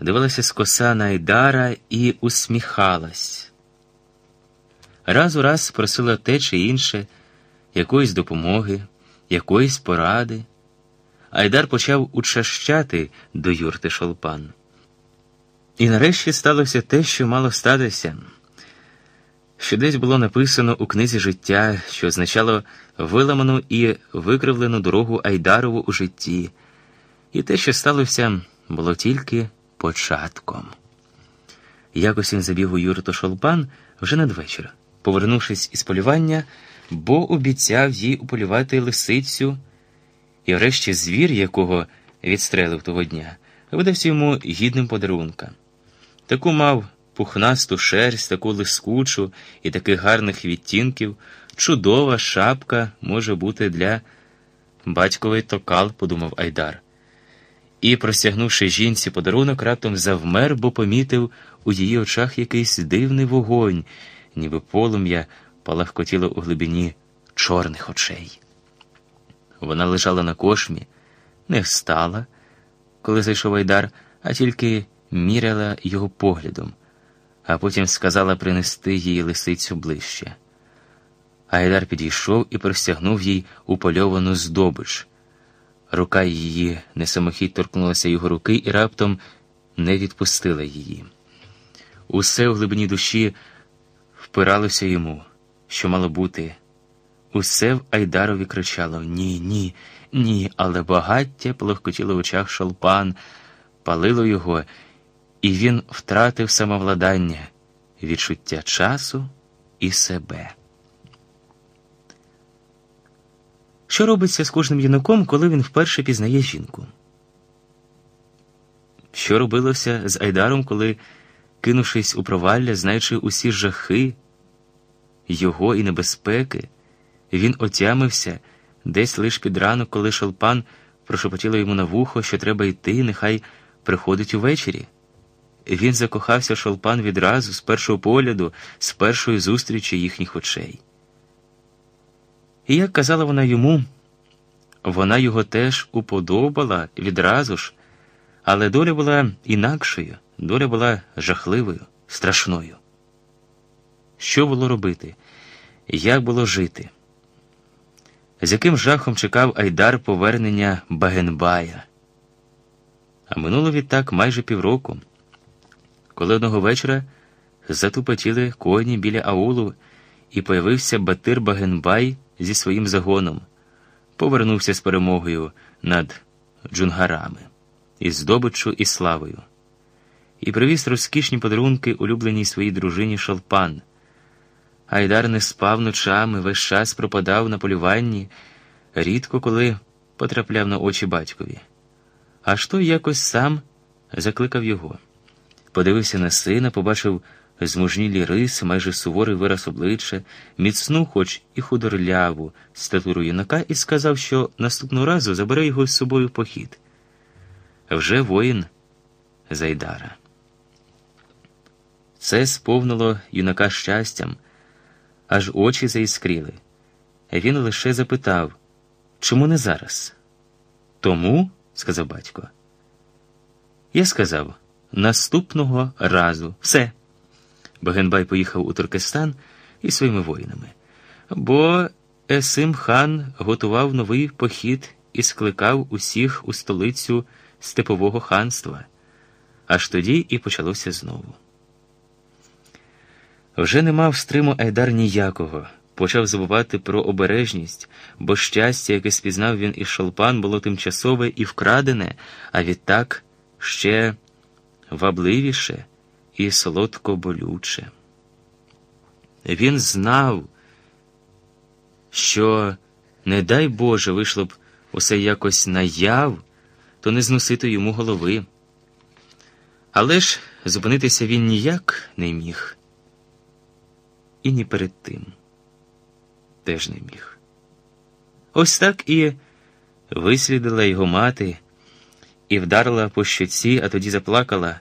дивилася скоса на Айдара і усміхалась. Раз у раз просила те чи інше, якоїсь допомоги, якоїсь поради. Айдар почав учащати до юрти шолпан. І нарешті сталося те, що мало статися, що десь було написано у книзі життя, що означало виламану і викривлену дорогу Айдарову у житті, і те, що сталося, було тільки початком. Якось він забіг у юрту шолпан вже надвечір, повернувшись із полювання, бо обіцяв їй уполювати лисицю, і врешті звір, якого відстрелив того дня, видався йому гідним подарунка. Таку мав пухнасту шерсть, таку лискучу і таких гарних відтінків, чудова шапка може бути для батьковий токал, подумав Айдар. І, простягнувши жінці подарунок, раптом завмер, бо помітив у її очах якийсь дивний вогонь, ніби полум'я палахкотіло у глибині чорних очей. Вона лежала на кошмі, не встала, коли зайшов Айдар, а тільки міряла його поглядом, а потім сказала принести їй лисицю ближче. Айдар підійшов і простягнув їй упольовану здобич. Рука її несамохідь торкнулася його руки і раптом не відпустила її. Усе в глибині душі впиралося йому, що мало бути. Усе в Айдарові кричало Ні, ні, ні, але багаття полохкотіло в очах шолпан, палило його, і він втратив самовладання, відчуття часу і себе. Що робиться з кожним юнаком, коли він вперше пізнає жінку? Що робилося з Айдаром, коли, кинувшись у провалля, знаючи усі жахи, його і небезпеки, він отямився десь лиш під ранок, коли шолпан прошепотіло йому на вухо, що треба йти, нехай приходить увечері. Він закохався шолпан відразу, з першого погляду, з першої зустрічі їхніх очей. І як казала вона йому, вона його теж уподобала відразу ж, але доля була інакшою, доля була жахливою, страшною. Що було робити? Як було жити? З яким жахом чекав Айдар повернення Багенбая? А минуло відтак майже півроку, коли одного вечора затупотіли коні біля аулу, і появився Батир Багенбай зі своїм загоном, повернувся з перемогою над джунгарами, із здобиччю і славою, і привіз розкішні подарунки улюбленій своїй дружині Шалпан. Айдар не спав ночами, весь час пропадав на полюванні, рідко коли потрапляв на очі батькові. Аж той якось сам закликав його. Подивився на сина, побачив змужнілі риси, майже суворий вираз обличчя, міцну, хоч і худорляву статуру юнака, і сказав, що наступного разу забере його з собою похід. Вже воїн Зайдара. Це сповнило юнака щастям, аж очі заіскріли. Він лише запитав, чому не зараз? Тому, сказав батько. Я сказав наступного разу все. Багенбай поїхав у Туркестан із своїми воїнами, бо Есим хан готував новий похід і скликав усіх у столицю Степового ханства. Аж тоді і почалося знову. Вже не мав стриму Айдар ніякого, почав забувати про обережність, бо щастя, яке спізнав він із шолпан, було тимчасове і вкрадене, а відтак ще вабливіше і солодко болюче. Він знав, що, не дай Боже, вийшло б усе якось наяв, то не зносити йому голови. Але ж зупинитися він ніяк не міг. І ні перед тим теж не міг. Ось так і вислідила його мати і вдарила по щоці, а тоді заплакала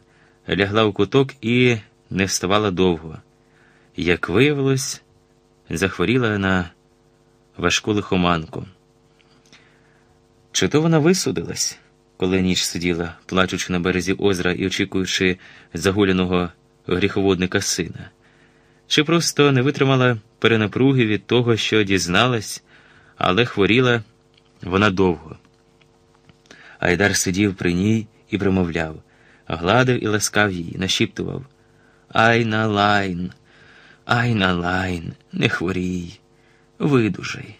лягла у куток і не вставала довго. Як виявилось, захворіла на важку лихоманку. Чи то вона висудилась, коли ніч сиділа, плачучи на березі озера і очікуючи загуляного гріховодника сина, чи просто не витримала перенапруги від того, що дізналась, але хворіла вона довго. Айдар сидів при ній і промовляв, гладив і ласкав її, нашіптував Айна лайн, айна лайн, не хворій, видужай.